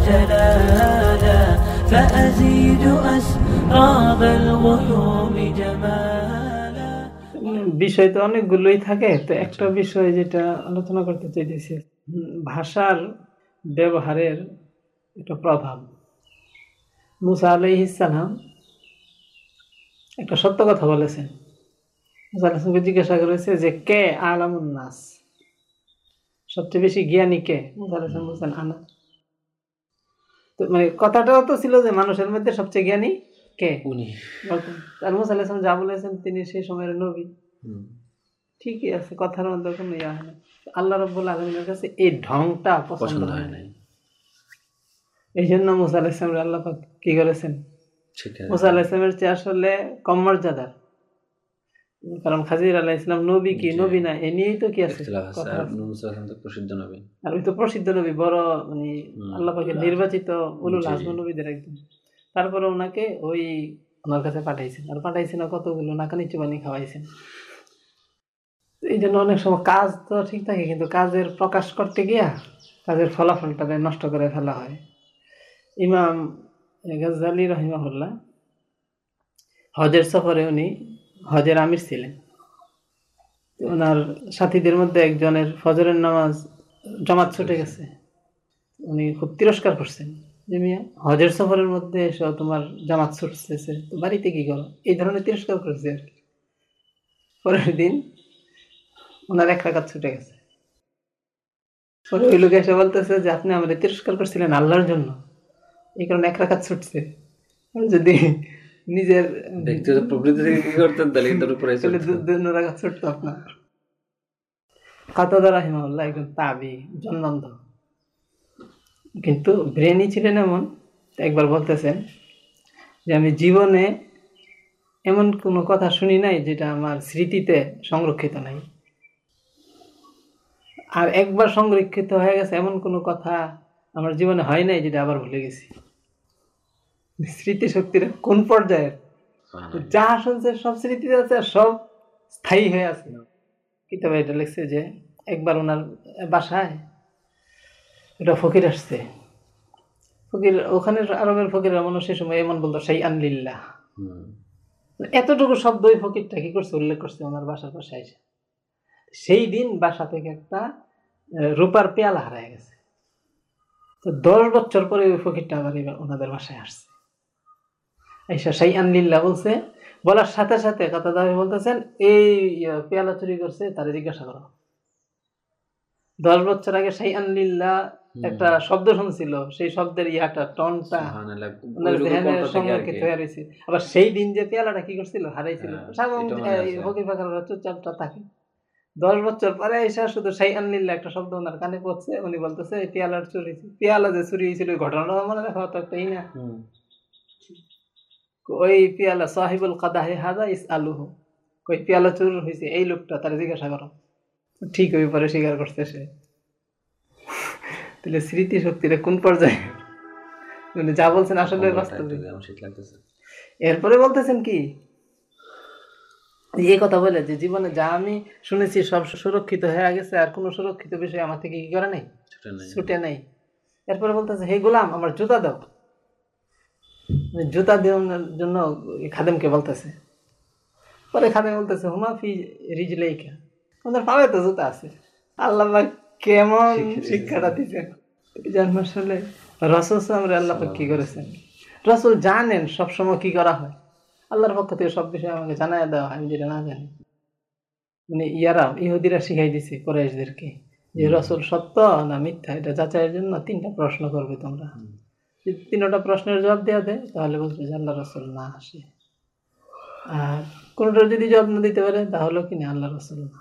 جلالا فأزيد أسراب الغيوم جمالا বিষয় তো অনেকগুলোই থাকে তো একটা বিষয় যেটা আলোচনা করতে চাইতেছি হুম, ভাষার ব্যবহারের একটা প্রভাব মুসা আলাইহিসালাম একটা সত্য কথা বলেছেন মুসা আলাইসলামকে জিজ্ঞাসা করেছে যে কে আলামুন নাস সবচেয়ে বেশি জ্ঞানী কে মুসা আলাইসলাম বলছেন আনা তো মানে কথাটাও তো ছিল যে মানুষের মধ্যে সবচেয়ে জ্ঞানী কে? উনি। আর মুসা আলাইসলাম যা বলেছেন তিনি সেই সময়ের নবী। ঠিকই আছে কথার মধ্যে কোনো ইয়া হয় না। আল্লাহ রব্বুল আলমিনের কাছে এই ঢংটা পছন্দ হয় না নাই। এই জন্য মুসা আল্লাহ কি করেছেন? মুসা আলাইসলামের চেয়ে আসলে কম মর্যাদার। কারণ খাজির আলাহ ইসলাম নবী কি? নবী না? এ নিয়েই তো কি আছে প্রসিদ্ধ নবী। আর ওই তো প্রসিদ্ধ নবী বড় মানে। আল্লাহ পাকের নির্বাচিত উলুল আজম নবীদের একজন। তারপরে ওনাকে ওই ওনার কাছে পাঠাইছেন। আর পাঠাইছেন কতগুলো নাকানি চুবানি খাওয়াইছেন। এই জন্য অনেক সময় কাজ তো ঠিক থাকে কিন্তু কাজের প্রকাশ করতে গিয়া কাজের ফলাফলটাকে নষ্ট করে ফেলা হয়। ইমাম গাজ্জালি রহিমাহুল্লাহ হজের সফরে উনি হজের আমির ছিলেন। ওনার সাথীদের মধ্যে একজনের ফজরের নামাজ জামাত ছুটে গেছে। উনি খুব তিরস্কার করছেন যে, মিয়া, হজের সফরের মধ্যে এসে, তোমার জামাত ছুটতেছে, তো বাড়িতে কি করো? এই ধরনের তিরস্কার করছে আর কি। পরের দিন ওনার এক রাকাত ছুটে গেছে। পরে ওই লোক এসে বলতেছে যে, আপনি আমাদের তিরস্কার করছিলেন আল্লাহর জন্য। এই কারণে এক রাকাত ছুটছে। যদি নিজের ব্যক্তিগত প্রকৃতি থেকে কি করতেন? তাহলে এটার উপরে দু- দু আপনার। কাতাদা রাহিমাউল্লাহ একজন তাবি জন্মান্ধ কিন্তু ব্রেনই ছিলেন এমন একবার বলতেছেন যে আমি জীবনে এমন কোনো কথা শুনি নাই যেটা আমার স্মৃতিতে সংরক্ষিত নাই। আর একবার সংরক্ষিত হয়ে গেছে এমন কোনো কথা আমার জীবনে হয় নাই যেটা আবার ভুলে গেছি। স্মৃতি শক্তির কোন পর্যায়ের? যা শুনছে সব স্মৃতিতে আছে আর সব স্থায়ী হয়ে আছে। কিতাবে এটা লিখছে যে একবার ওনার বাসায় এটা ফকির আসছে। ফকির ওখানে আরবের ফকির মানুষ সে সময় এমন বলতো সেই আনলিল্লাহ। এতটুকু শব্দ ওই ফকিরটা কি করছে উল্লেখ করছে ওনার বাসার পাশে এসে সেই দিন বাসা থেকে একটা রূপার পেয়ালা হারায় গেছে। তো দশ বছর পরে ওই ফকিরটা আবার এবার ওনাদের বাসায় আসছে। আইসা সাই আনলিল্লাহ বলছে বলার সাথে সাথে কথা দাবি বলতেছেন এই পেয়ালা চুরি করছে তারে জিজ্ঞাসা করো। দশ বছর আগে সাই আনলিল্লাহ একটা শব্দ শুনছিল সেই শব্দের ইয়াটা টনটা হয়ে রয়েছে আবার সেই দিন যে পেয়ালাটা কি করছিল হারাইছিল। হ্যাঁ। ফকির ফাঁকার চুপচাপটা থাকে। দশ বছর পরে এসে শুধু সেই আনলিল্লা একটা শব্দ ওনার কানে পড়ছে উনি বলতেছে পেয়ালার চুরি পেয়ালা যে চুরি হয়েছিল ওই ঘটনাটা মনে রাখা তো একটাই না। ওই পেয়ালা সাহিবুল কাদাহে হাজা ইস আলুহু ওই পেয়ালা চুর হয়েছে এই লোকটা তার জিজ্ঞাসা করো। ঠিক ওই পরে স্বীকার করছে সে। তাহলে স্মৃতি শক্তিটা কোন পর্যায়ে? মানে যা বলছেন আসলে। এরপরে বলতেছেন কি? এই কথা বলে যে জীবনে যা আমি শুনেছি সব সুরক্ষিত হয়ে গেছে আর কোনো সুরক্ষিত বিষয় আমার থেকে কি করে নাই। ছুটে নাই। এরপরে বলতেছে হে গোলাম আমার জুতা দাও। জুতা দেওয়ার জন্য খাদেমকে বলতেছে। পরে খাদেম বলতেছে হুমা ফি রিজলাইকা। আমাদের পাবে তো জুতা আছে। আল্লাহ কেমন শিক্ষাটা দিচ্ছেন জন্ম আসলে রসুল আমরা আল্লাহ কি করেছেন? রসুল জানেন সবসময় কি করা হয়। আল্লাহর পক্ষ থেকে সব বিষয়ে আমাকে জানাই দেওয়া হয় আমি যেটা না জানি। মানে ইয়ারা ইহুদিরা শিখাই দিছে কোরাইশদেরকে যে রসুল সত্য না মিথ্যা এটা যাচাইয়ের জন্য তিনটা প্রশ্ন করবে তোমরা। তিনটা প্রশ্নের জবাব দেওয়া দেয় তাহলে বলবে যে আল্লাহ রসুল না আসে। আর কোনোটার যদি জবাব না দিতে পারে তাহলেও কিনা আল্লাহ রসুল না।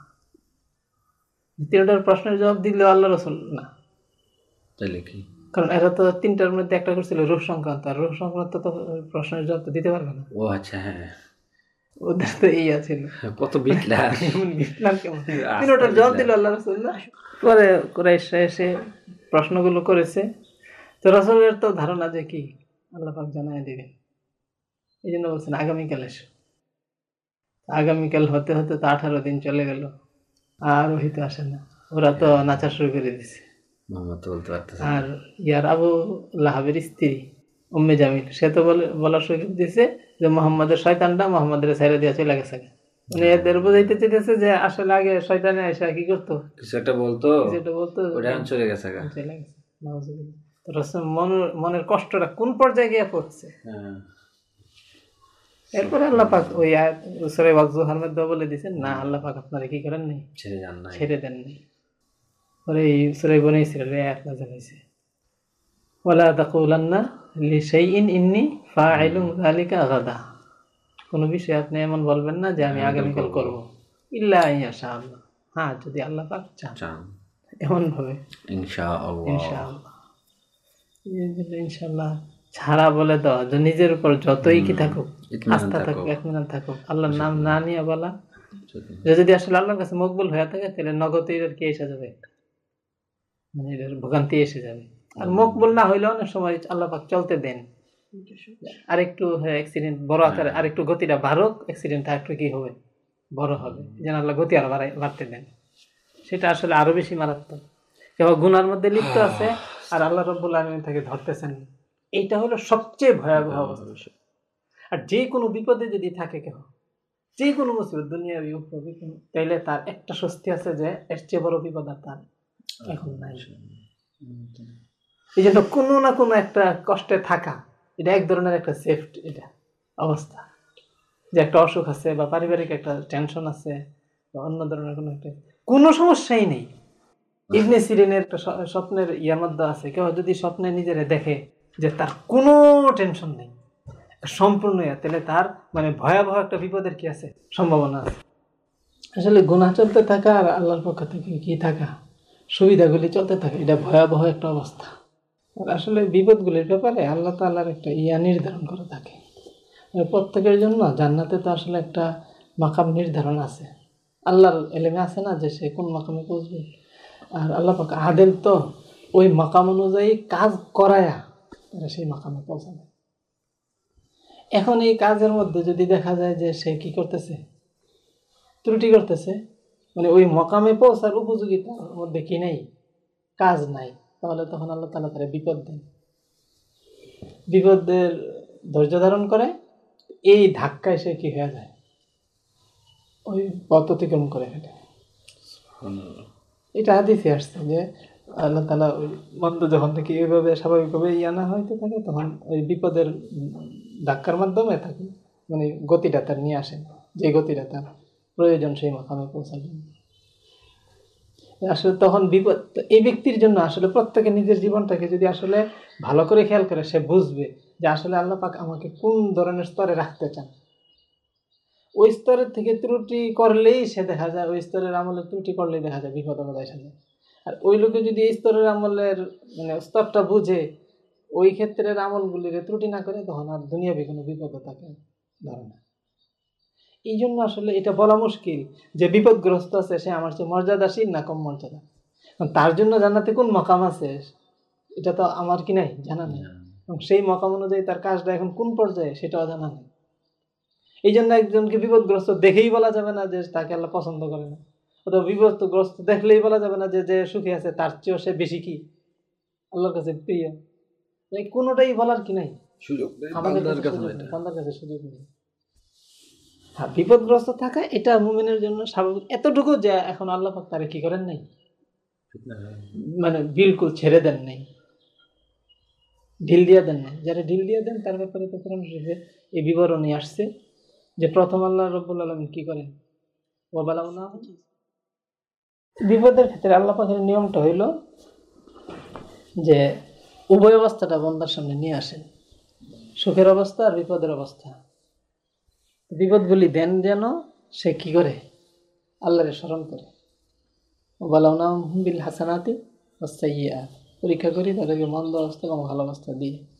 তিনটার প্রশ্নের জবাব দিলেও আল্লাহ রসুল না। তাইলে কি কারণ এরা তো তিনটার মধ্যে একটা করছিল রূপ সংক্রান্ত। আর রূপ সংক্রান্ত তো প্রশ্নের জবাব তো দিতে পারবে না। ও আচ্ছা হ্যাঁ। ওদের তো এই আছে। কত বিটলা এমন কেমন? তিনটার জবাব দিল আল্লাহ রসুল না। পরে কুরাইশরা এসে প্রশ্নগুলো করেছে। তো রসুলের তো ধারণা যে কি? আল্লাহ পাক জানাই দেবেন এই জন্য বলছেন আগামীকাল এসো। আগামীকাল হতে হতে তো আঠারো দিন চলে গেল আর ওহি তো আসে না। ওরা তো নাচা শুরু করে দিছে। বলতে। আর ইয়ার আবু লাহাবের স্ত্রী উম্মে জামিল সে তো বলে বলার সুযোগ দিছে যে মোহাম্মদের শয়তানটা মোহাম্মদের ছেড়ে দিয়ে চলে গেছে। মানে এদের বুঝাইতে চেয়েছে যে আসলে আগে শয়তানে এসে কি করতো? কিছু একটা বলতো যেটা বলতো ওটা চলে গেছে চলে গেছে। মনের মনের কষ্টটা কোন পর্যায়ে গিয়ে পড়ছে? হ্যাঁ। এরপরে আল্লাহ পাক ওই সূরা ওয়াজুহার মধ্যে বলে দিয়েছেন না আল্লাহ পাক আপনারা কি করেন নাই? ছেড়ে যান না ছেড়ে দেন নাই। পরে এই সূরা বনে ইসরাঈলের আয়াত নাযিল হয়েছে। ওয়ালা তাকুলান্না লিশাইইন ইন্নী ফাইলুন যালিকা গাদা। কোনো বিষয়ে আপনি এমন বলবেন না যে আমি আগামীকাল করব। ইল্লা ইনশা আল্লাহ। হ্যাঁ যদি আল্লাহ পাক চান। এমন ভাবে ইনশা আল্লাহ ইনশাআল্লাহ। ইনশাআল্লাহ। ছাড়া বলে দেওয়া যে নিজের উপর যতই কি থাকুক আস্থা থাকুক। একমিনান থাকুক আল্লাহর নাম না নিয়ে বলা। যদি আসলে আল্লাহর কাছে মকবুল হয়ে থাকে তাহলে নগদ এর কি এসে যাবে? মানে এটার ভোগান্তি এসে যাবে। আর মকবুল না হইলে অনেক সময় আল্লাহ পাক চলতে দেন। আরেকটু অ্যাক্সিডেন্ট বড় আকারে আরেকটু গতিটা বাড়ুক অ্যাক্সিডেন্টটা একটু কি হবে? বড় হবে। যেন আল্লাহ গতি আরও বাড়াই বাড়তে দেন। সেটা আসলে আরও বেশি মারাত্মক। কেউ গুনার মধ্যে লিপ্ত আছে আর আল্লাহ রব্বুল আলমী তাকে ধরতেছেন। এইটা হলো সবচেয়ে ভয়াবহ অবস্থা। আর যে কোনো বিপদে যদি থাকে কেউ যে কোনো মুসিবত দুনিয়ার তাইলে তার একটা স্বস্তি আছে যে এর চেয়ে বড় বিপদ আর তার এখন নাই। এই জন্য কোনো না কোনো একটা কষ্টে থাকা এটা এক ধরনের একটা সেফটি এটা অবস্থা। যে একটা অসুখ আছে বা পারিবারিক একটা টেনশন আছে বা অন্য ধরনের কোনো একটা কোনো সমস্যাই নেই। ইবনে সিরিনের স্বপ্নের ইয়ার মধ্যে আছে, কেউ যদি স্বপ্নে নিজেরে দেখে যে তার কোনো টেনশন নেই, সম্পূর্ণ ইয়া, তাহলে তার মানে ভয়াবহ একটা বিপদের কি আছে? সম্ভাবনা আছে। আসলে গুণা চলতে থাকা আর আল্লাহর পক্ষ থেকে কি থাকা? সুবিধাগুলি চলতে থাকে, এটা ভয়াবহ একটা অবস্থা। আর আসলে বিপদগুলির ব্যাপারে আল্লাহ তাল্লাহর একটা ইয়া নির্ধারণ করে থাকে। প্রত্যেকের জন্য জান্নাতে তো আসলে একটা মাকাম নির্ধারণ আছে। আল্লাহর এলেমে আছে না যে সে কোন মাকামে পৌঁছবে? আর আল্লাহ পাক আদেল তো ওই মাকাম অনুযায়ী কাজ করায়া তারা সেই মাকামে পৌঁছাবে। এখন এই কাজের মধ্যে যদি দেখা যায় যে সে কি করতেছে? ত্রুটি করতেছে মানে ওই মকামে পৌঁছার উপযোগিতার মধ্যে কি নেই? কাজ নাই। তাহলে তখন আল্লাহ তালা তারা বিপদ দেন। বিপদের ধৈর্য ধারণ করে এই ধাক্কায় সে কি হয়ে যায়? ওই পথ অতিক্রম করে ফেলে। এটা হাদিসে আসছে যে, আল্লাহ তালা ওই মন্দ যখন থেকে এইভাবে স্বাভাবিকভাবে ইয়া না হইতে থাকে, তখন ওই বিপদের ধাক্কার মাধ্যমে থাকে মানে গতিটা তার নিয়ে আসেন যে গতিটা তার প্রয়োজন সেই মাকামে পৌঁছার জন্য। আসলে তখন বিপদ এই ব্যক্তির জন্য আসলে প্রত্যেকে নিজের জীবনটাকে যদি আসলে ভালো করে খেয়াল করে, সে বুঝবে যে আসলে আল্লাহ পাক আমাকে কোন ধরনের স্তরে রাখতে চান। ওই স্তরের থেকে ত্রুটি করলেই সে দেখা যায় ওই স্তরের আমলের ত্রুটি করলেই দেখা যায় বিপদ আমাদের এসে যায়। আর ওই লোকে যদি এই স্তরের আমলের মানে স্তরটা বুঝে ওই ক্ষেত্রের আমলগুলির ত্রুটি না করে তখন আর দুনিয়াবি কোনো বিপদ তাকে ধরে না। এই জন্য আসলে এটা বলা মুশকিল যে বিপদগ্রস্ত আছে সে আমার চেয়ে মর্যাদাশীল না কম মর্যাদা? তার জন্য জানাতে কোন মকাম আছে? এটা তো আমার কি নাই? জানা নেই। এবং সেই মকাম অনুযায়ী তার কাজটা এখন কোন পর্যায়ে সেটাও জানা নেই। এই জন্য একজনকে বিপদগ্রস্ত দেখেই বলা যাবে না যে তাকে আল্লাহ পছন্দ করে না। অথবা বিপদগ্রস্ত দেখলেই বলা যাবে না যে যে সুখী আছে তার চেয়েও সে বেশি কি? আল্লাহর কাছে প্রিয়। এই কোনোটাই বলার কি নাই? সুযোগ আমাদের কাছে সুযোগ হ্যাঁ বিপদগ্রস্ত থাকা এটা মুমিনের জন্য স্বাভাবিক। এতটুকু যে এখন আল্লাহ পাক তারে কি করেন নাই? মানে বিলকুল ছেড়ে দেন নাই। ঢিল দিয়ে দেন নাই। যারা ঢিল দিয়ে দেন তার ব্যাপারে তো কোরআন এই বিবরণী আসছে। যে প্রথম আল্লাহ রব্বুল আলম কি করেন? বিপদের ক্ষেত্রে আল্লাহ নিয়মটা হইল যে উভয় অবস্থাটা বন্দার সামনে নিয়ে আসেন। সুখের অবস্থা আর বিপদের অবস্থা। বিপদগুলি দেন যেন সে কি করে? আল্লাহরে স্মরণ করে। ওবালাউনা বিল হাসানাতি ওসাইয়া পরীক্ষা করি তাদেরকে মন্দ অবস্থা এবং ভালো অবস্থা দিয়ে।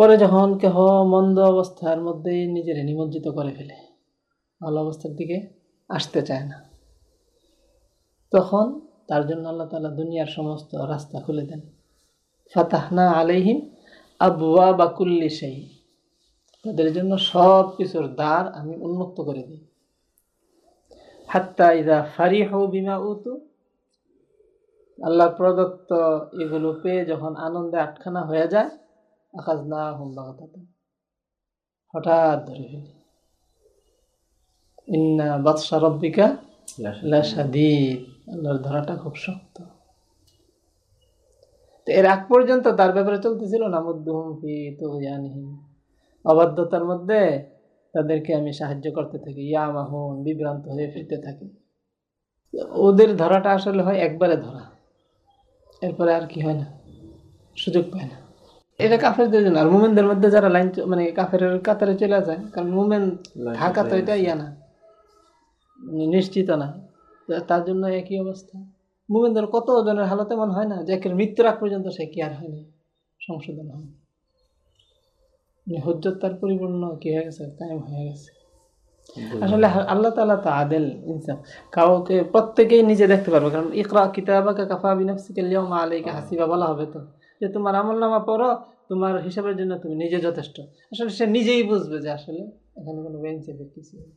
পরে যখন কেহ মন্দ অবস্থার মধ্যেই নিজের নিমজ্জিত করে ফেলে, ভালো অবস্থার দিকে আসতে চায় না। তখন তার জন্য আল্লাহ তালা দুনিয়ার সমস্ত রাস্তা খুলে দেন। ফাতাহনা আলাইহিম আবুয়া বাকুল্লি সেই তাদের জন্য সব কিছুর দ্বার আমি উন্মুক্ত করে দিই। হাত্তা ইদা ফারিহ বিমা উতু আল্লাহ প্রদত্ত এগুলো পেয়ে যখন আনন্দে আটখানা হয়ে যায় আকাশ না হুম বাগাতাতে হঠাৎ ধরে ফেলি। ইন্না বাদশা রব্বিকা লাসাদিদ আল্লাহর ধরাটা খুব শক্ত। তো এর আগ পর্যন্ত তার ব্যাপারে চলতেছিল না মুদ্দুহুম ফি তুগয়ানিহিম। অবাধ্যতার মধ্যে তাদেরকে আমি সাহায্য করতে থাকি ইয়া মাহুন বিভ্রান্ত হয়ে ফিরতে থাকি। ওদের ধরাটা আসলে হয় একবারে ধরা। এরপরে আর কি হয় না সুযোগ পায় না। এটা কাফেরদের জন্য আর মুমেনদের মধ্যে যারা লাইন মানে কাফের কাতারে চলে যায় কারণ মুমেন ঢাকা তো এটা ইয়া না মানে নিশ্চিত না। তার জন্য একই অবস্থা। মুমেনদের কত জনের হালত এমন হয় না যে একের মৃত্যুর আগ পর্যন্ত সে কি আর হয়নি সংশোধন হয় মানে হজ্জত তার পরিপূর্ণ কি হয়ে গেছে কায়েম হয়ে গেছে। আসলে আল্লাহ তাআলা তো আদেল ইনসাফ কাউকে প্রত্যেকেই নিজে দেখতে পারবে কারণ ইকরা কিতাবাকা কাফা বিনাফসিকা আল-ইয়াওমা আলাইকা হাসিবা বলা হবে তো। যে তোমার আমলনামা পড়ো তোমার হিসাবের জন্য তুমি নিজে যথেষ্ট। আসলে সে নিজেই বুঝবে যে আসলে এখানে কোনো বেঞ্চের কিছু নেই।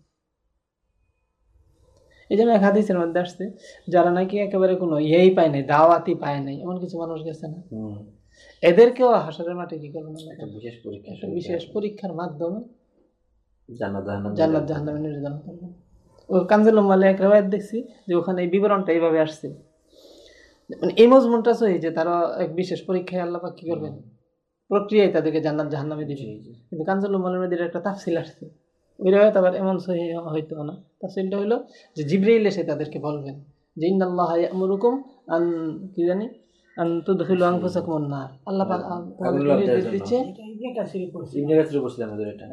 এই জন্য এক হাদিসের মধ্যে আসছে যারা নাকি একেবারে কোনো ইয়েই পায় নাই দাওয়াতি পায় নাই এমন কিছু মানুষ গেছে না। এদেরকেও হাসরের মাঠে কি করবে না একটা বিশেষ পরীক্ষা বিশেষ পরীক্ষার মাধ্যমে জান্নাত জাহান্নাম নির্ধারণ করবেন ও কানজুল মালে এক রেওয়ায়ত দেখছি যে ওখানে এই বিবরণটা এইভাবে আসছে। মানে এই মজমুনটা সহি যে তারা এক বিশেষ পরীক্ষায় আল্লাহ পাক কি করবেন? প্রক্রিয়ায় তাদেরকে জান্নাত জাহান্নামে দিবে কিন্তু কানজুল মালের মধ্যে একটা তাফসিল আসছে। ওই রেওয়ায়ত আবার এমন সহি হয়তো না। তাফসিলটা হলো যে জিব্রাইল এসে তাদেরকে বলবেন যে ইন্নাল্লাহ ইয়ামুরুকুম আন কি জানি? আন তুদখিলু আনফুসাকুম নার আল্লাহ পাক দিচ্ছে।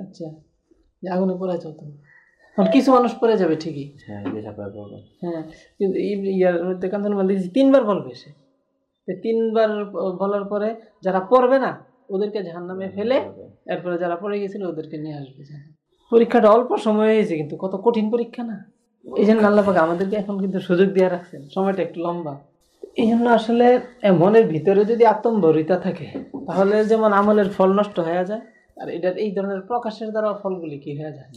আচ্ছা। আগুনে তুমি কিছু মানুষ পরে যাবে ঠিকই। হ্যাঁ হ্যাঁ কিন্তু ইয়ার মধ্যে কাঞ্চন মাল দেখেছি তিনবার বলবে সে তিনবার বলার পরে যারা পড়বে না ওদেরকে জাহান নামে ফেলে এরপরে যারা পড়ে গেছিল ওদেরকে নিয়ে আসবে। পরীক্ষাটা অল্প সময় হয়েছে কিন্তু কত কঠিন পরীক্ষা না। এই জন্য আল্লাহ আমাদেরকে এখন কিন্তু সুযোগ দিয়ে রাখছেন সময়টা একটু লম্বা। এই জন্য আসলে মনের ভিতরে যদি আত্মম্বরিতা থাকে তাহলে যেমন আমলের ফল নষ্ট হয়ে যায় আর এটার এই ধরনের প্রকাশের দ্বারা ফলগুলি কি হয়ে যায়?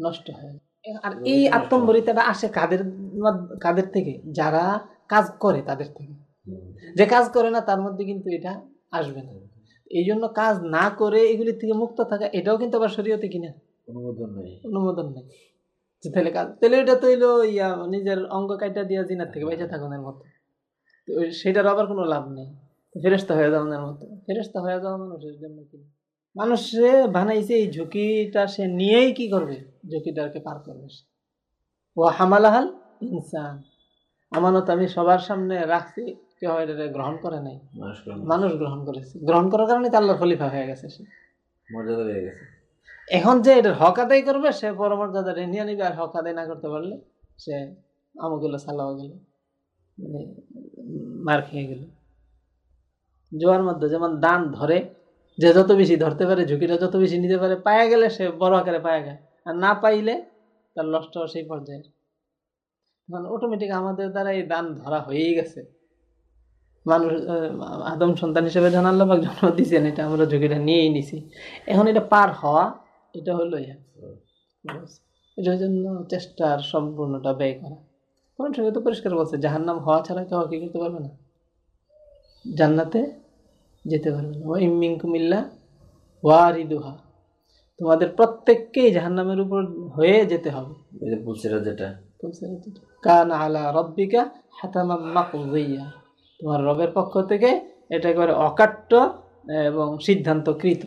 নষ্ট হয়ে যায়। আর এই আত্মম্বরিতাটা আসে কাদের কাদের থেকে? যারা কাজ করে তাদের থেকে। যে কাজ করে না তার মধ্যে কিন্তু এটা আসবে না। এই জন্য কাজ না করে এগুলি থেকে মুক্ত থাকা এটাও কিন্তু আবার শরীয়তে কিনা অনুমোদন নেই। অনুমোদন নেই। তাহলে কাজ তাহলে এটা তো হইল ইয়া নিজের অঙ্গ কাইটা দিয়া জিনার থেকে বেঁচে থাকুনের মতো। সেটার আবার কোনো লাভ নেই। ফেরেস্তা হয়ে যাওয়ার মতো। ফেরেস্তা হয়ে যাওয়া মানুষের জন্য কি মানুষ সে বানাইছে এই ঝুঁকিটা সে নিয়েই কি করবে? ঝুঁকিটাকে পার করবে সে। ও হামালাহাল ইনসান। আমানত আমি সবার সামনে রাখছি কেউ এটা গ্রহণ করে নাই। মানুষ গ্রহণ করেছে। গ্রহণ করার কারণে তো আল্লাহর খলিফা হয়ে গেছে সে। মর্যাদা হয়ে গেছে। এখন যে এটার হক আদায় করবে সে পরমর্যাদা নিয়ে নিবে আর হক আদায় না করতে পারলে সে আমও গেল সালাও গেল। মানে মার খেয়ে গেল। জোয়ার মধ্যে যেমন দান ধরে যে যত বেশি ধরতে পারে, ঝুঁকিটা যত বেশি নিতে পারে, পায়া গেলে সে বড় আকারে পায়া যায়। আর না পাইলে তার লষ্ট সেই পর্যায়ে মানে অটোমেটিক আমাদের দ্বারা এই দান ধরা হয়েই গেছে। মানুষ আদম সন্তান হিসেবে আল্লাহ পাক জন্ম দিয়েছেন, এটা আমরা ঝুঁকিটা নিয়েই নিছি। এখন এটা পার হওয়া, এটা হলো ইয়া। এটার জন্য চেষ্টার সম্পূর্ণটা ব্যয় করা। কোন সময় তো পরিষ্কার বলছে, জাহান্নাম হওয়া ছাড়া কেউ কি করতে পারবে না। জান্নাতে যেতে পারবে না। ইমিং কুমিল্লা ওয়ারিদুহা। তোমাদের প্রত্যেককেই জাহান্নামের উপর হয়ে যেতে হবে। পুলসিরা যেটা। কান আলা রব্বিকা মাকদিয়া তোমার রবের পক্ষ থেকে এটা একেবারে অকাট্য এবং সিদ্ধান্তকৃত।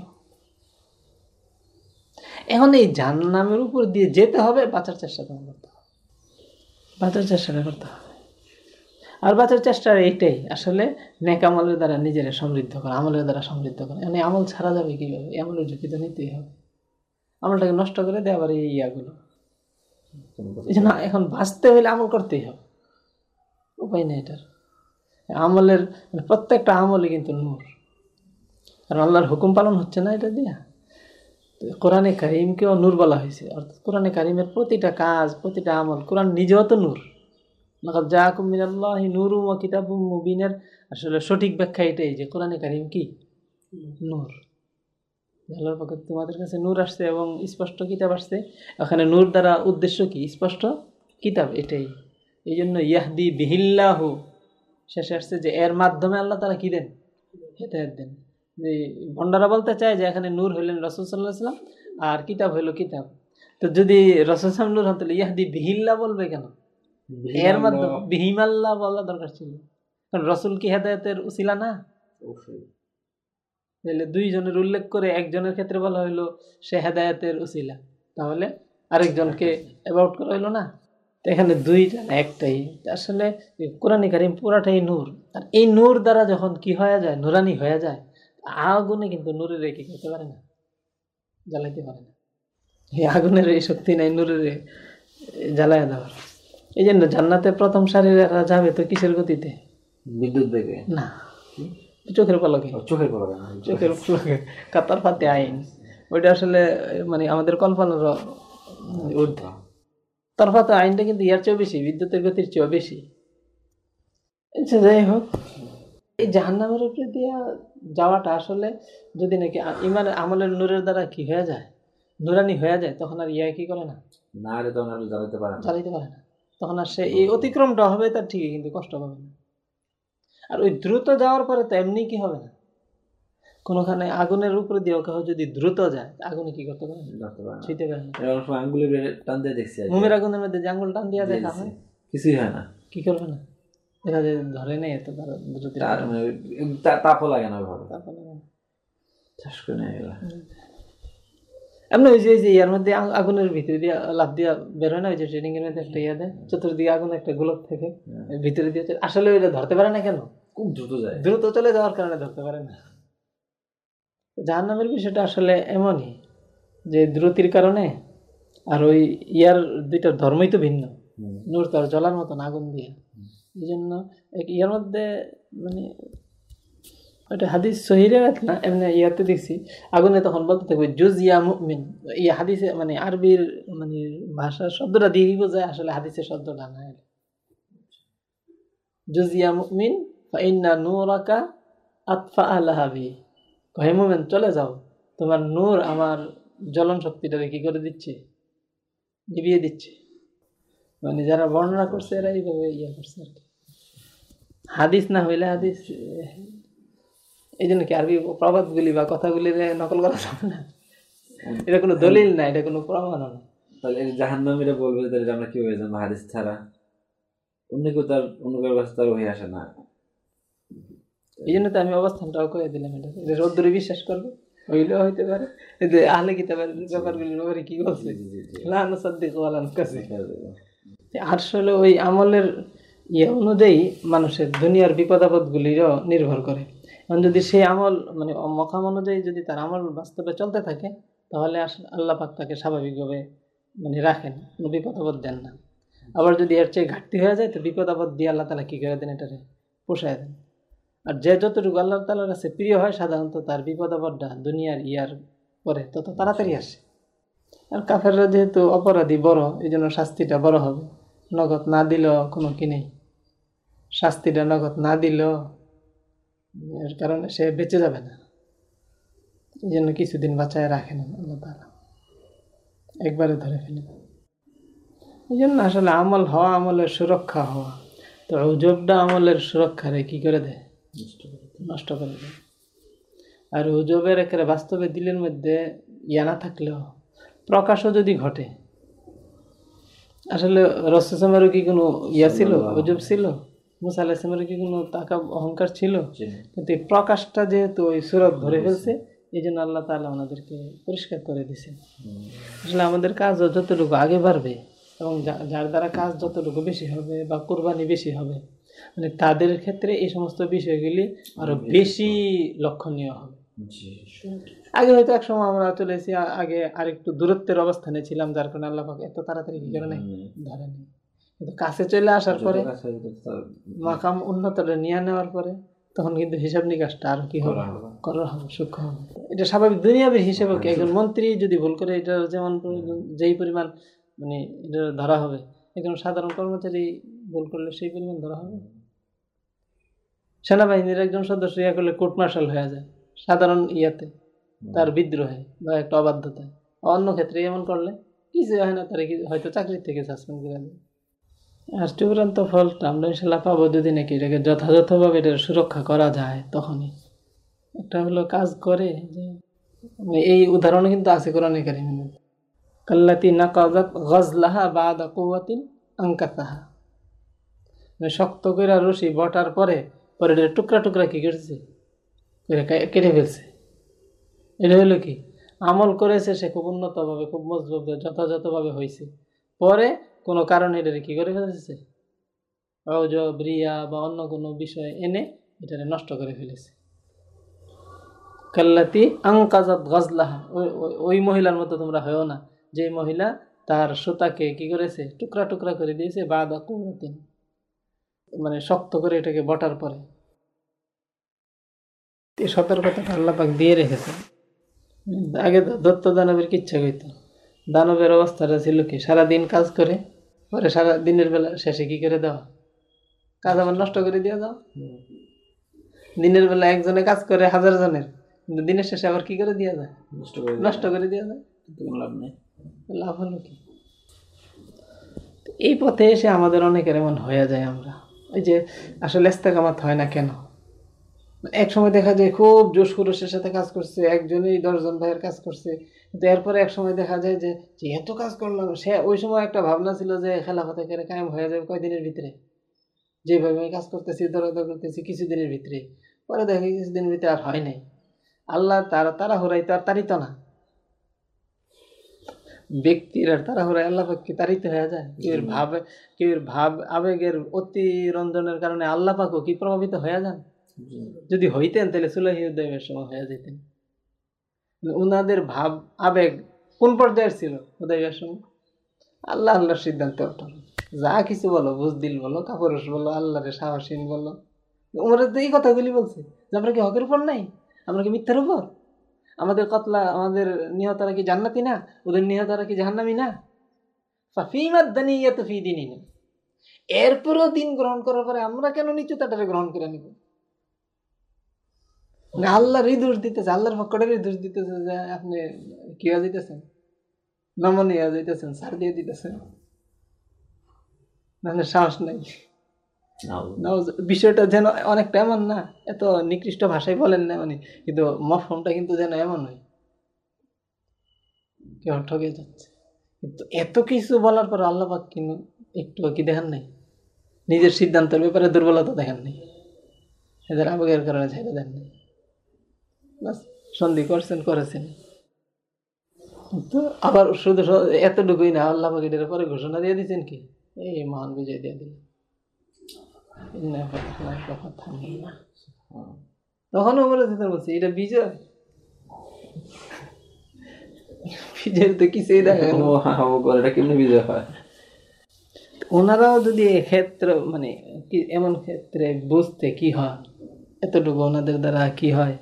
এখন এই জাহান্নামের উপর দিয়ে যেতে হবে বাঁচার চেষ্টা করতে হবে। বাঁচার চেষ্টাটা করতে হবে। আর বাঁচার চেষ্টা এইটাই। আসলে নেক আমলের দ্বারা নিজেরা সমৃদ্ধ করা, আমলের দ্বারা সমৃদ্ধ করা। মানে আমল ছাড়া যাবে কীভাবে? আমলের ঝুঁকি তো নিতেই হবে। আমলটাকে নষ্ট করে দেয় আবার এই ইয়াগুলো। জন্য এখন বাঁচতে হলে আমল করতেই হবে। উপায় নেই এটার। আমলের মানে প্রত্যেকটা আমলে কিন্তু নূর। কারণ আল্লাহর হুকুম পালন হচ্ছে না এটা দিয়া। কোরআনে কারিমকেও নূর বলা হয়েছে। অর্থাৎ কোরআনে কারিমের প্রতিটা কাজ, প্রতিটা আমল, কোরআন নিজেও তো নূর। লাকাদ জাআকুম মিনাল্লাহি নূরুম মুবিনের। আসলে সঠিক ব্যাখ্যা এটাই যে কোরআনে কারিম কি? নূর। আল্লাহর পক্ষে তোমাদের কাছে নূর আসছে এবং স্পষ্ট কিতাব আসছে ওখানে নূর দ্বারা উদ্দেশ্য কি? স্পষ্ট কিতাব এটাই। এই জন্য ইয়াহদি বিহিল্লাহ, শেষে আসছে যে এর মাধ্যমে আল্লাহ তারা কি দেন? হেদায়ত দেন। যে ভণ্ডারা বলতে চায় যে এখানে নূর হইলেন রসুল সাল্লাহ সাল্লাম আর কিতাব হইল কিতাব। তো যদি রসুল সাল্লাম নূর হতে ইয়াহদি বিহিল্লা বলবে কেন? এর মাধ্যমে বিহিমাল্লাহ বলা দরকার ছিল। কারণ রসুল কি হেদায়তের উসিলা না? তাহলে দুইজনের উল্লেখ করে একজনের ক্ষেত্রে বলা হইল সে হেদায়তের উসিলা। তাহলে আরেকজনকে অ্যাবাউট করা হইল না। এখানে দুইটা না একটাই। আসলে কোরআনী কারিম পুরাটাই নূর। আর এই নূর দ্বারা যখন কি হয়ে যায়? নুরানি হয়ে যায়। আগুনে কিন্তু নূরের কি করতে পারে না। জ্বালাইতে পারে না। এই আগুনের এই শক্তি নাই নূরের জ্বালায় দেওয়ার। এই জন্য জান্নাতে প্রথম সারিরা যাবে তো কিসের গতিতে? বিদ্যুৎ বেগে? না। চোখের পলকে। চোখের পড়া কেন চোখের পলকে। কাতার ফাতে আইন। ওইটা আসলে মানে আমাদের কল্পনার ঊর্ধ্বে। তরফাতে আইনটা কিন্তু ইয়ার চেয়েও বেশি বিদ্যুতের গতির চেয়েও বেশি। আচ্ছা যাই হোক। এই জাহান্নামের উপরে দিয়া যাওয়াটা আসলে যদি নাকি ইমান আমলের নূরের দ্বারা কি হয়ে যায়? নুরানি হয়ে যায় তখন আর ইয়া কি করে না? না তখন আর জ্বালাতে পারে না। চালাইতে পারে না। তখন আর সে এই অতিক্রমটা হবে তার ঠিকই কিন্তু কষ্ট পাবে না। আর ওই দ্রুত যাওয়ার পরে তো এমনি কি হবে না? কোনোখানে আগুনের উপরে দিয়ে কেউ যদি দ্রুত যায় আগুনে কি করতে পারে? না না। ছুঁতে পারে না। আঙ্গুলি টান দিয়ে দেখছি। মোমের আগুনের মধ্যে যে আঙুল টান দিয়া দেখা হয় কিছুই হয় না। কি করবে না? দেখা যায় ধরে নেই এত তারা দ্রুত মানে তাপও লাগে না ঠাস করে নিয়ে গেল। এমনি ওই যে যে ইয়ার মধ্যে আগুনের ভিতরে দিয়ে লাভ দিয়া বের হয় না ওই যে ট্রেনিং এর মধ্যে একটা ইয়া দেয় চতুর্দিকে আগুন একটা গোলক থেকে। ভিতরে দিয়ে আসলে ওইটা ধরতে পারে না কেন খুব দ্রুত যায় দ্রুত চলে যাওয়ার কারণে ধরতে পারে না জাহান্নামের বিষয়টা আসলে এমনই যে দ্রুতির কারণে আর ওই ইয়ার দুইটার ধর্মই তো ভিন্ন। নূর তো আর জ্বলার মতন আগুন দিয়ে এই জন্য এক ইয়ার মধ্যে মানে ওইটা হাদিস সহিরে না এমনি ইয়াতে দেখছি আগুনে তখন বলতে থাকবে জুজ ইয়া মুমিন এই হাদিসে মানে আরবির মানে ভাষার শব্দটা দিয়ে বোঝায় আসলে হাদিসের শব্দটা না জুজ ইয়া মুমিন ফাইন্না নূরাকা আতফা আলাহাবি হে মুমিন চলে যাও তোমার নূর আমার জ্বলন শক্তিটাকে কি করে দিচ্ছে? নিভিয়ে দিচ্ছে। মানে যারা বর্ণনা করছে, এরা এইভাবে ইয়া করছে আর কি। হাদিস না হইলে হাদিস এই জন্য কি আরবি প্রবাদগুলি বা কথাগুলি নকল করা যাবে না? এটা কোনো দলিল না এটা কোনো প্রমাণ না। তাহলে জাহান্নামীরা বলবে তাহলে আমরা কি হয়ে যাব? হাদিস ছাড়া? অন্য কেউ তার অন্য কারোর কাছে তার হয়ে আসে না। এই জন্য তো আমি অবস্থানটাও করে দিলাম এটা। এটা রোদ্দুরে বিশ্বাস করবে? হইলেও হইতে পারে। যে আহলে কিতাবের ব্যাপারগুলির ব্যাপারে কি বলছে? লা নুসাদ্দিক ওয়া লা নুকাজ্জিব। আসলে ওই আমলের ইয়ে অনুযায়ী মানুষের দুনিয়ার বিপদ আপদগুলিরও নির্ভর করে। এখন যদি সেই আমল মানে মকাম অনুযায়ী যদি তার আমল বাস্তবে চলতে থাকে, তাহলে আল্লাহ পাক তাকে স্বাভাবিকভাবে মানে রাখেন, কোনো বিপদ আপদ দেন না। আবার যদি এর চেয়ে ঘাটতি হয়ে যায়, তো বিপদ আপদ দিয়ে আল্লাহ তালা কী করে দেন এটারে? পোষায় দেন। আর যে যতটুকু আল্লাহ তালার কাছে প্রিয় হয়, সাধারণত তার বিপদ আপদটা দুনিয়ার ইয়ার পরে তত তাড়াতাড়ি আসে। আর কাফেররা যেহেতু অপরাধী বড় এই জন্য শাস্তিটা বড় হবে। নগদ না দিলেও কোনো কি নেই। শাস্তিটা নগদ না দিলেও এর কারণে সে বেঁচে যাবে না। এই জন্য কিছুদিন বাঁচায় রাখেন আল্লাহ তালা একবারে ধরে ফেলে এই জন্য আসলে আমল হওয়া আমলের সুরক্ষা হওয়া তো উজবটা আমলের সুরক্ষারে কি করে দেয়? নষ্ট করে দেয়। আর উজবের একেবারে বাস্তবে দিলের মধ্যে ইয়া না থাকলেও প্রকাশও যদি ঘটে আসলে রসমেরও কি কোনো ইয়া ছিল? উজব ছিল? মুসা আলাহিসের কি কোনো টাকা অহংকার ছিল? কিন্তু এই প্রকাশটা যেহেতু ওই সুরত ধরে ফেলছে এই জন্য আল্লাহ তাআলা ওনাদেরকে পরিষ্কার করে দিছে আসলে আমাদের কাজ যতটুকু আগে বাড়বে এবং যার দ্বারা কাজ যতটুকু বেশি হবে বা কোরবানি বেশি হবে মানে তাদের ক্ষেত্রে এই সমস্ত বিষয়গুলি আরও বেশি লক্ষণীয় হবে। আগে হয়তো এক সময় আমরা চলে এসেছি আ- আগে আরেকটু দূরত্বের অবস্থানে ছিলাম যার কারণে আল্লাহ এত তাড়াতাড়ি কি করে নাই ধরে নেই কিন্তু কাছে চলে আসার পরে মাকাম উন্নতটা নিয়ে নেওয়ার পরে তখন কিন্তু হিসাব নিকাশটা আরও কি হবে? করা হবে। সূক্ষ্ম হবে। এটা স্বাভাবিক দুনিয়াবের হিসেবে কি একজন মন্ত্রী যদি ভুল করে এটা যেমন যেই পরিমাণ মানে এটা ধরা হবে একজন সাধারণ কর্মচারী ভুল করলে সেই পরিমাণ ধরা হবে? সেনাবাহিনীর একজন সদস্য ইয়া করলে কোর্ট মার্শাল হয়ে যায় সাধারণ ইয়াতে তার বিদ্রোহে বা একটা অবাধ্যতায়। অন্য ক্ষেত্রে এমন করলে কিছু হয় না তার হয়তো চাকরির থেকে সাসপেন্ড করে দেবে। আর চূড়ান্ত ফলটা আমরা ইনশাল্লাহ পাবো যদি নাকি এটাকে যথাযথভাবে এটা সুরক্ষা করা যায় তখনই। একটা হলো কাজ করে যে, এই উদাহরণ কিন্তু আছে কোরআনে মধ্যে। কাল্লাতি নাকাজাত গজলাহা বাদা কুয়াতিন আঙ্কাতাহা মানে শক্ত করে রশি বটার পরে পরে এটা টুকরা টুকরা কি করছে? কেটে ফেলছে। এটা হলো কি? আমল করেছে সে খুব উন্নতভাবে, খুব মজবুত, যথাযথভাবে হয়েছে পরে কোনো কারণে এটা কি করে ফেলেছে? অজব রিয়া বা অন্য কোনো বিষয় এনে এটা নষ্ট করে ফেলেছে। কাল্লাতি আংকাজাত গজলাহা। ওই মহিলার মতো তোমরা হয়েও না। যে মহিলা তার সুতাকে কি করেছে? টুকরা টুকরা করে দিয়েছে, বাদা কুয়াতিন মানে শক্ত করে এটাকে বটার পরে। এই সতর্কতাটা আল্লাপাক দিয়ে রেখেছে আগে দত্ত দানবের কিচ্ছা কইত। দানবের অবস্থাটা ছিল কি? সারাদিন কাজ করে পরে সারা দিনের বেলা শেষে কি করে দেওয়া কাজ আবার নষ্ট করে দিয়ে দাও। দিনের বেলা একজনে কাজ করে হাজার জনের কিন্তু দিনের শেষে আবার কি করে দিয়ে যায়? নষ্ট করে দিয়ে যায়। লাভ নেই। লাভ হলো কি? এই পথে এসে আমাদের অনেকের এমন হয়ে যায় আমরা। ওই যে আসলে ইস্তেকামাত হয় না কেন? এক সময় দেখা যায় খুব জোশ খরসের সাথে কাজ করছে একজনই দশজন ভাইয়ের কাজ করছে কিন্তু এরপরে এক সময় দেখা যায় যে এত কাজ করলাম সে ওই সময় একটা ভাবনা ছিল যে খেলাফতে করে কায়েম হয়ে যাবে কয়দিনের ভিতরে? যেভাবে আমি কাজ করতেছি দরদর করতেছি কিছুদিনের ভিতরে। পরে দেখে কিছুদিনের ভিতরে আর হয় নাই। আল্লাহ তারা তারা হরাই তো আর তারিত না। ব্যক্তির আর তাড়াহুড়ায় আল্লাহ পাক কি তাড়িত হয়ে যায়? কেউ ভাব কেউ ভাব আবেগের অতিরঞ্জনের কারণে আল্লাহ পাকও কি প্রভাবিত হয়ে যান? যদি হইতেন তাহলে সুলাহি উদ্দীনের সময় হয়ে যেতেন উনাদের ভাব, আবেগ কোন পর্যায়ের ছিল উদয়ের সময় আল্লাহ আল্লাহর সিদ্ধান্তে অটল যা কিছু বলো বুজদিল বলো, কাপুরুষ বলো, আল্লাহরে সাহসীন বলো। উমরের তো এই কথাগুলি বলছে যে, আমরা কি হকের উপর নাই? আমরা কি মিথ্যার উপর? আমাদের কতলা, আমাদের নিহতরা কি জান্নাতি না? ওদের নিহতরা কি জাহান্নামি না? ফাফিমাত দানিয়াত ফি দিনিনা। এরপরও দিন গ্রহণ করার পরে আমরা কেন নিচুতাটারে গ্রহণ করে নিব? না আল্লাহরই দোষ দিতেছে আল্লাহর ফকরেরই দোষ দিতেছে যে আপনি কি হয়ে যাইতেছেন? নমনীয় হয়ে যাইতেছেন সার দিয়ে দিতেছেন। মানে সাহস নাই। বিষয়টা যেন অনেকটা এমন না এত নিকৃষ্ট ভাষায় বলেন না মানে কিন্তু মফহমটা কিন্তু যেন এমন হয়। কেউ ঠকে যাচ্ছে? কিন্তু এত কিছু বলার পর আল্লাহ পাক কিন্তু একটু কি দেখেন নাই? নিজের সিদ্ধান্তের ব্যাপারে দুর্বলতা দেখেন নাই। এদের আবেগের কারণে ছেড়ে দেন নাই। সন্ধি করছেন করেছেন। তো আবার শুধু এতটুকুই না আল্লাহ পাক পরে ঘোষণা দিয়ে দিচ্ছেন কি? এই মহান বিজয় দিয়ে দিলেন। মুবিনা। তখন ওমর রাদিয়াল্লাহু বলছে এটা বিজয়? বিজয়ের তো কিছুই দেখা এটা কেমনি বিজয় হয়? ওনারাও যদি ক্ষেত্র মানে কি এমন ক্ষেত্রে বুঝতে কি হয় এতটুকু ওনাদের দ্বারা কি হয়?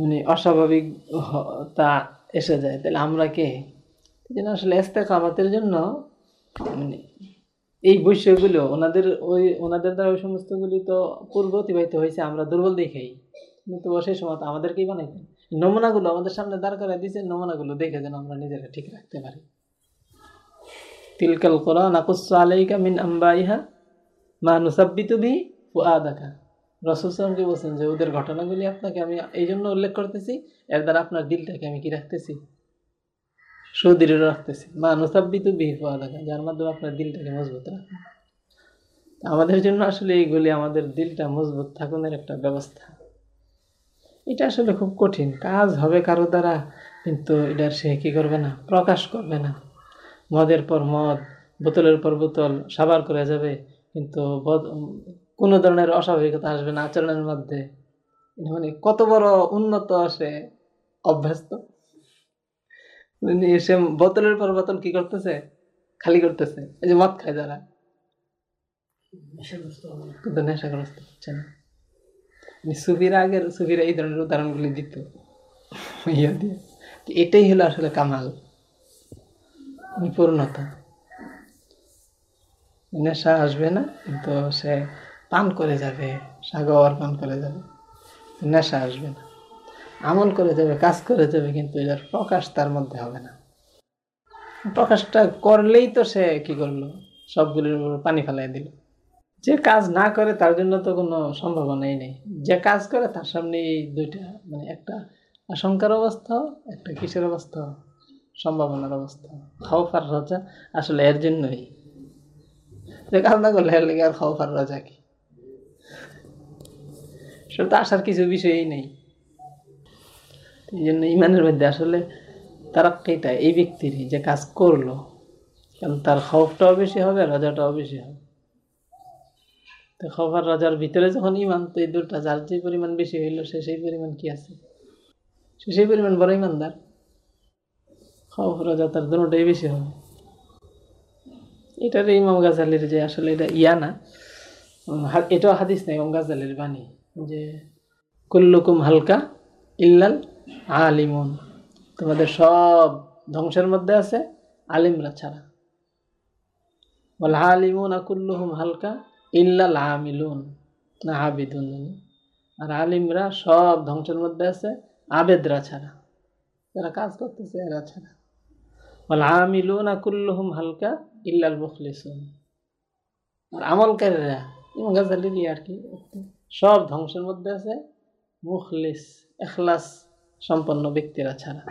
মানে অস্বাভাবিক তা এসে যায়। তাহলে আমরা কে? যেন আসলে ইস্তেকামাতের জন্য মানে এই বিষয়গুলো ওনাদের ওই, ওনাদের দ্বারা ওই সমস্তগুলি তো পূর্ব অতিবাহিত হয়েছে, আমরা দুর্বল দেখেই। কিন্তু সেই সময় তো আমাদেরকেই বানাইতেন। নমুনাগুলো আমাদের সামনে দাঁড় করে দিয়েছে নমুনাগুলো দেখে যেন আমরা নিজেরা ঠিক রাখতে পারি। তিলকাল কোরআন নাকুসু আলাইকা মিন আম্বাইহা মা নুসাব্বিতু বি ও রসুল সালামকে বলছেন যে ওদের ঘটনাগুলি আপনাকে আমি এই জন্য উল্লেখ করতেছি এর দ্বারা আপনার দিলটাকে আমি কি রাখতেছি? সুদৃঢ় রাখতেছি। মা নুসাব্বিতু বি ফুআদাকা যার মাধ্যমে আপনার দিলটাকে মজবুত রাখুন। আমাদের জন্য আসলে এইগুলি আমাদের দিলটা মজবুত থাকুনের একটা ব্যবস্থা। এটা আসলে খুব কঠিন কাজ হবে কারও দ্বারা, কিন্তু এটার সে কি করবে না? প্রকাশ করবে না। মদের পর মদ, বোতলের পর বোতল সাবার করে যাবে, কিন্তু কোনো ধরনের অস্বাভাবিকতা আসবে না আচরণের মধ্যে। মানে কত বড় উন্নত সে অভ্যস্ত। সে বোতলের পর বোতল কি করতেছে? খালি করতেছে। এই যে মদ খায় যারা। কিন্তু নেশাগ্রস্ত হচ্ছে না। মানে সুফিরা আগের সুফিরা এই ধরনের উদাহরণগুলি দিত। ইয়া দিয়ে। এটাই হলো আসলে কামাল। মানে পূর্ণতা। নেশা আসবে না কিন্তু সে পান করে যাবে, সাগর পান করে যাবে। নেশা আসবে না। আমল করে যাবে, কাজ করে যাবে, কিন্তু এটার প্রকাশ তার মধ্যে হবে না। প্রকাশটা করলেই তো সে কি করল? সবগুলির উপর পানি ফেলাই দিল। যে কাজ না করে তার জন্য তো কোনো সম্ভাবনাই নেই। যে কাজ করে তার সামনে এই দুইটা মানে একটা আশঙ্কার অবস্থা, একটা কিসের অবস্থা? সম্ভাবনার অবস্থা। খাওয়ার রাজা আসলে এর জন্যই। যে কাজ না করলে এর লেগে আর খাওয়ার রাজা কি? সেটা তো আসার কিছু বিষয়ই নেই। এই জন্য ইমানের মধ্যে আসলে তারাক্কিটা এই ব্যক্তিরই যে কাজ করল, কারণ তার খৌফটাও বেশি হবে, রাজাটাও বেশি হবে। তো খৌফ আর রাজার ভিতরে যখন ইমান তো এই দুটা যার যে পরিমাণ বেশি হইল, সে সেই পরিমাণ কি আছে? সে সেই পরিমাণ বড় ইমানদার খৌফ, রাজা তার দুটাই বেশি হবে। এটার ইমাম গাজালির যে আসলে এটা ইয়া না এটাও হাদিস না, ইমাম গাজালির বাণী। যে, কুল্লুকুম হালকা ইল্লাল আলিমুন। তোমাদের সব ধ্বংসের মধ্যে আছে আলিমরা ছাড়া। বল আলিমুন আকুল্লুহুম হালকা ইল্লাল আমিলুন। না, আবিদুন। আর আলিমরা সব ধ্বংসের মধ্যে আছে আবেদরা ছাড়া। যারা কাজ করতেছে এরা ছাড়া। বল আমিলুন আকুল্লুহুম হালকা ইল্লাল মুখলিসুন। আর আমলকারীরা ইমাম গাজালির আর কি সব ধ্বংসের মধ্যে আছে। মুখলিস, এখলাস সম্পন্ন ব্যক্তিরা ছাড়া।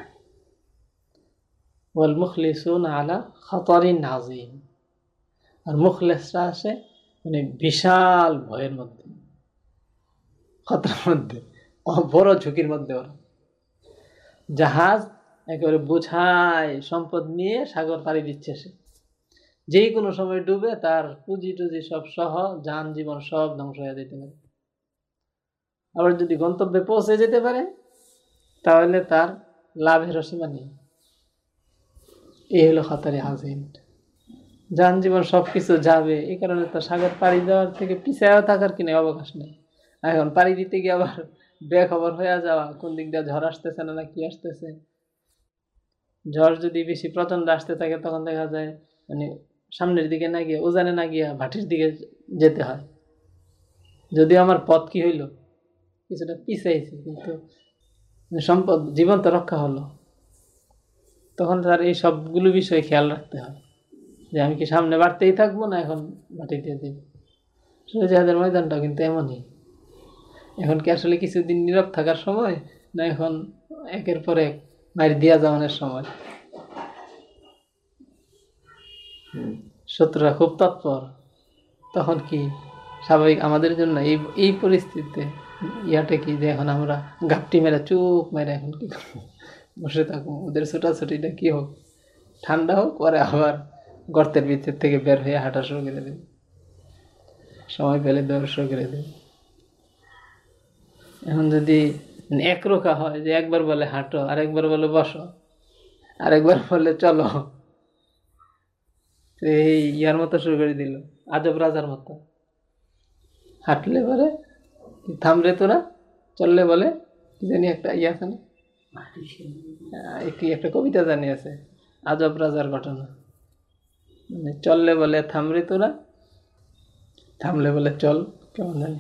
ওয়াল মুখলিসুন আলা খতরিন নাজিম আর মুখলেসরা আসে মানে বিশাল ভয়ের মধ্যে। খতরার মধ্যে, বড় ঝুঁকির মধ্যে ওরা। জাহাজ একেবারে বোঝায়, সম্পদ নিয়ে সাগর পাড়ি দিচ্ছে সে। যেই কোনো সময় ডুবে তার পুঁজি টুজি সব সহ যান জীবন সব ধ্বংস হয়ে যেতে পারে। আবার যদি গন্তব্যে পৌঁছে যেতে পারে, তাহলে তার লাভের সীমা নেই। এই হলো খাতারে হাজিন যান জীবন সব কিছু যাবে এই কারণে তো সাগর পাড়ি দেওয়ার থেকে পিছায়ও থাকার কিনে অবকাশ নেই। এখন পাড়ি দিতে গিয়ে আবার বেখবর হয়ে যাওয়া, কোন দিক দিয়ে ঝড় আসতেছে না না কি আসতেছে? ঝড় যদি বেশি প্রচণ্ড আসতে থাকে, তখন দেখা যায় মানে সামনের দিকে না গিয়ে, উজানে না গিয়ে ভাটির দিকে যেতে হয়। যদিও আমার পথ কি হইল কিছুটা পিছাইছে কিন্তু সম্পদ জীবন তো রক্ষা হলো। তখন তার এই সবগুলো বিষয়ে খেয়াল রাখতে হয় যে আমি কি সামনে বাড়তেই থাকব না এখন মাটি দিয়ে দিব? আসলে যাদের ময়দানটা কিন্তু এমনই। এখন কি আসলে কিছুদিন নীরব থাকার সময় না এখন একের পর এক মারি দিয়া যাওয়ানোর সময়? শত্রুরা খুব তৎপর। তখন কি স্বাভাবিক আমাদের জন্য এই এই পরিস্থিতিতে ইয়াটা কি যে এখন আমরা গাপটি মেরে চুপ মেরে এখন কি বসে থাকব। ওদের ছোটাছুটিটা কি হোক? ঠান্ডা হোক, পরে আবার গর্তের ভিতর থেকে বের হয়ে হাঁটা শুরু করে দেবে। সময় পেলে দৌড় শুরু করে দেবে। এখন যদি একরোখা হয় যে একবার বলে হাঁটো, আরেকবার বলে বসো, আরেকবার বলে চলো। এই ইয়ার মতো শুরু করে দিল। আজব রাজার মতো। হাঁটলে কি থামরে তোরা চললে বলে কি জানি একটা ইয়ে আছে না? আহ, কি একটা কবিতা জানি আছে আজব রাজার ঘটনা। মানে চললে বলে থামরে তোরা থামলে বলে চল কেমন জানি।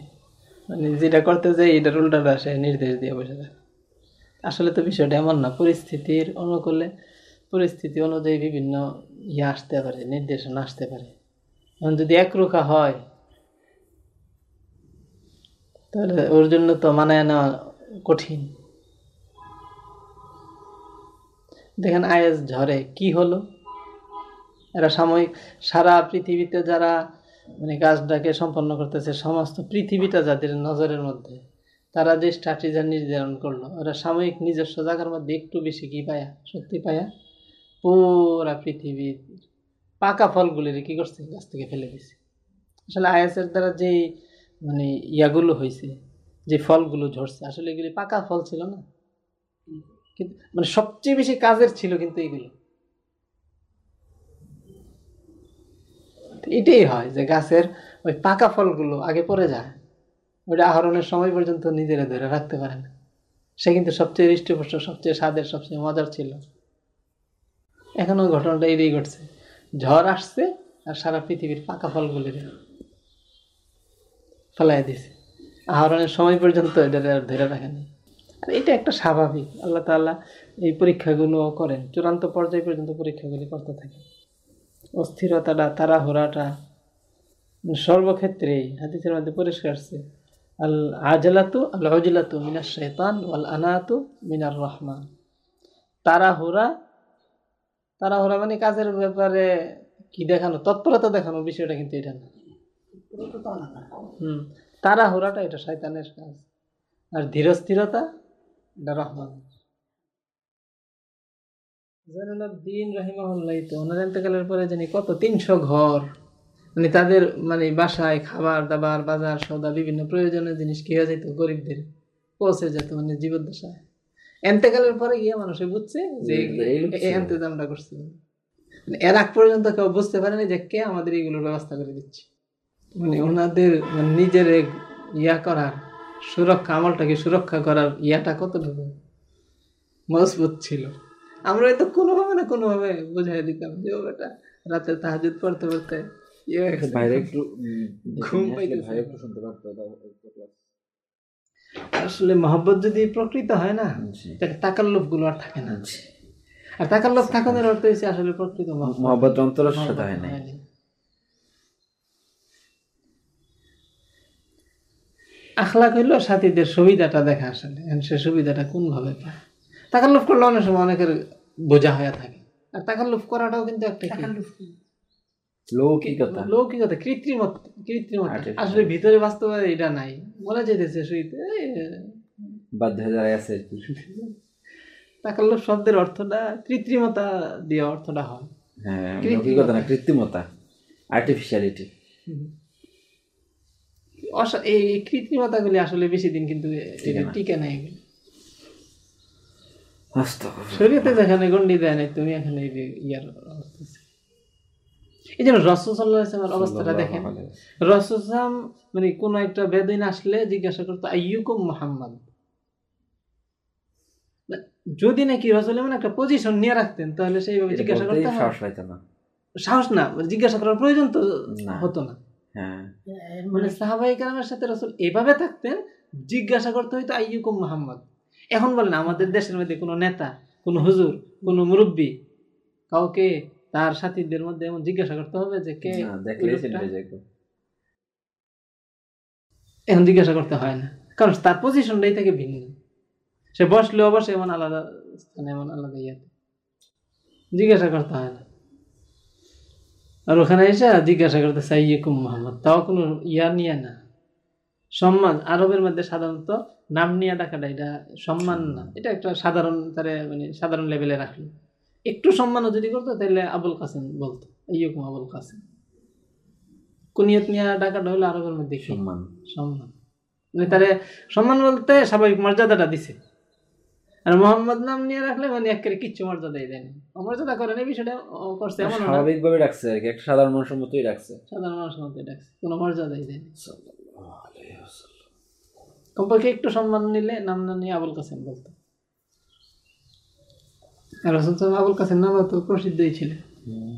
মানে যেটা করতে যাই এটার উল্টাটা সে নির্দেশ দিয়ে বসে থাকে আসলে তো বিষয়টা এমন না পরিস্থিতির অনুকূলে পরিস্থিতি অনুযায়ী বিভিন্ন ইয়ে আসতে পারে নির্দেশনা আসতে পারে। এখন যদি একরোখা হয় তাহলে ওর জন্য তো মানায় নেওয়া কঠিন। দেখেন আয়েস ঝড়ে কি হলো? এরা সাময়িক সারা পৃথিবীতে যারা মানে কাজটাকে সম্পন্ন করতেছে, সমস্ত পৃথিবীটা যাদের নজরের মধ্যে, তারা যে স্ট্র্যাটেজি নির্ধারণ করল, ওরা সাময়িক নিজস্ব জায়গার মধ্যে একটু বেশি কি পায়া? সত্যি পায়া? পুরা পৃথিবীর পাকা ফলগুলির কি করছে? গাছ থেকে ফেলে দিছে। আসলে আইএসের দ্বারা যে মানে ইয়াগুলো হয়েছে যে ফলগুলো ঝরছে। আসলে এগুলি পাকা ফল ছিল না। কিন্তু মানে সবচেয়ে বেশি কাজের ছিল কিন্তু এগুলো। এটাই হয় যে গাছের ওই পাকা ফলগুলো আগে পড়ে যায়। ওটা আহরণের সময় পর্যন্ত নিজেরা ধরে রাখতে পারে না। সে কিন্তু সবচেয়ে হৃষ্টপুষ্ট, সবচেয়ে স্বাদের, সবচেয়ে মজার ছিল। এখন ওই ঘটনাটা এটাই ঘটছে। ঝড় আসছে আর সারা পৃথিবীর পাকা ফলগুলি ফেলাই দিছে। আহরণের সময় পর্যন্ত এটা আর ধরে রাখেনি আর এটা একটা স্বাভাবিক। আল্লাহ তাআলা এই পরীক্ষাগুলো করেন, চূড়ান্ত পর্যায় পর্যন্ত পরীক্ষাগুলি করতে থাকে অস্থিরতাটা, তাড়াহুড়াটা, সর্বক্ষেত্রেই হাদিসের মধ্যে পরিষ্কার আছে, আল আজলাতু আল অজলাতু মিনার শৈতান ওয়াল আনাতু মিনার রহমান। তাড়াহুড়া তাড়াহুড়া মানে কাজের ব্যাপারে কি দেখানো? তৎপরতা দেখানো বিষয়টা কিন্তু এটা না। হুম। তাড়াহুড়াটা এটা শয়তানের কাজ। আর ধীরস্থিরতা এটা রহমান দিন রহিমাহুল্লাহ তো ওনার ইন্তেকালের পরে জানি কত তিনশো ঘর। মানে তাদের মানে বাসায় খাবার দাবার বাজার সৌদা বিভিন্ন প্রয়োজনীয় জিনিস কি হয়ে যেত গরিবদের। পৌঁছে যেত মানে জীবদ্দশায়। এন্তেকালের পরে গিয়ে মানুষে বুঝছে যে এন্তেজামটা করছে। মানে এর আগ পর্যন্ত কেউ বুঝতে পারেনি যে কে আমাদের এইগুলোর ব্যবস্থা করে দিচ্ছে। মানে ওনাদের মানে নিজের ইয়া করার সুরক্ষা আমলটাকে সুরক্ষা করার ইয়াটা কতটুকু মজবুত ছিল আমরা তো কোনোভাবে না কোনোভাবে বুঝাই দিতাম যে ও বেটা রাতে তাহাজুদ পড়তে পড়তে ইয়ে। বাইরে একটু ঘুম আসলে একটু শুনতে পারতো তাও একটু class। আসলে মহব্বত যদি প্রকৃত হয় না। তাহলে তাকাল্লুফগুলো আর থাকে না আর তাকাল্লুফ থাকানোর অর্থ হচ্ছে আসলে প্রকৃত মহব্বত। অন্তরের সাথে হয় নাই হয়নি। আখলাক হইল সাথীদের সুবিধাটা দেখা আসলে। এখন সে সুবিধাটা কোন ভাবে পায়? তাকাল্লুফ করলে অনেক সময় অনেকের বোঝা হয়ে থাকে। আর তাকাল্লুফ করাটাও কিন্তু একটা? লৌকিকতা। লৌকিকতা কৃত্রিমতা কৃত্রিমতা। আসলে ভিতরে বাস্তবে এটা নাই। বলা যেতেছে শুইতে বাধ্য হয়ে যায় আছে তাকাল্লুফ শব্দের অর্থটা কৃত্রিমতা দিয়ে অর্থটা হয়। হ্যাঁ কৃত্রিমতা। লৌকিকতা না কৃত্রিমতা। আর্টিফিশিয়ালিটি এই কৃত্রিমতাগুলি আসলে বেশি দিন কিন্তু টিকে না। নাই। শরীয়তে যেখানে গন্ডি দেয় নাই তুমি এখানে ইয়ার এই জন্য অবস্থাটা দেখেন। মানে কোন একটা বেদিন আসলে জিজ্ঞাসা করতো আইয়ুকুম মোহাম্মদ? যদি নাকি রসুল এমন একটা পজিশন নিয়ে রাখতেন তাহলে সেইভাবে জিজ্ঞাসা করতে। সাহস না। জিজ্ঞাসা করার প্রয়োজন তো হতো না। হ্যাঁ। মানে সাহাবাই কালামের সাথে রসুল এভাবে থাকতেন জিজ্ঞাসা করতে হইতো আইয়ুকুম মোহাম্মদ? এখন বলেন আমাদের দেশের মধ্যে কোনো নেতা কোনো হুজুর কোনো মুরব্বী কাউকে তার সাথীদের মধ্যে এমন জিজ্ঞাসা করতে হবে যে কে। এখন জিজ্ঞাসা করতে হয় না কারণ তার পজিশনটাই থেকে ভিন্ন। সে বসলে অবশ্যই এমন আলাদা স্থানে এমন আলাদা ইয়াতে। জিজ্ঞাসা করতে হয় না। আর ওখানে এসে জিজ্ঞাসা করতে চাই ইয়েকুম মোহাম্মদ। তাও কোনো ইয়া নিয়ে না। সম্মান আরবের মধ্যে সাধারণত নাম নিয়ে ডাকাটা এটা সম্মান না। এটা একটা সাধারণ তারে মানে সাধারণ লেভেলে রাখল। একটু সম্মানও যদি করতো তাহলে আবুল কাসেম বলতো ইয়েকুম আবুল কাসেম। কুনিয়ত নিয়ে ডাকাটা হলো আরবের মধ্যে সম্মান। সম্মান। মানে তারে সম্মান বলতে স্বাভাবিক মর্যাদাটা দিছে। আর মোহাম্মদ নাম নিয়ে রাখলে মানে একেবারে কিচ্ছু মর্যাদাই দেয়নি অমর্যাদা করে না বিষয়টা করছে এমন না। স্বাভাবিক ভাবে রাখছে আর কি একটা সাধারণ মানুষের মতোই রাখছে। সাধারণ মানুষের মতোই রাখছে কোনো মর্যাদাই দেয়নি কমপক্ষে একটু সম্মান নিলে নাম না নিয়ে আবুল কাসেম বলতো। আর রসুল আবুল কাসেম নাম তো প্রসিদ্ধই ছিল। হুম।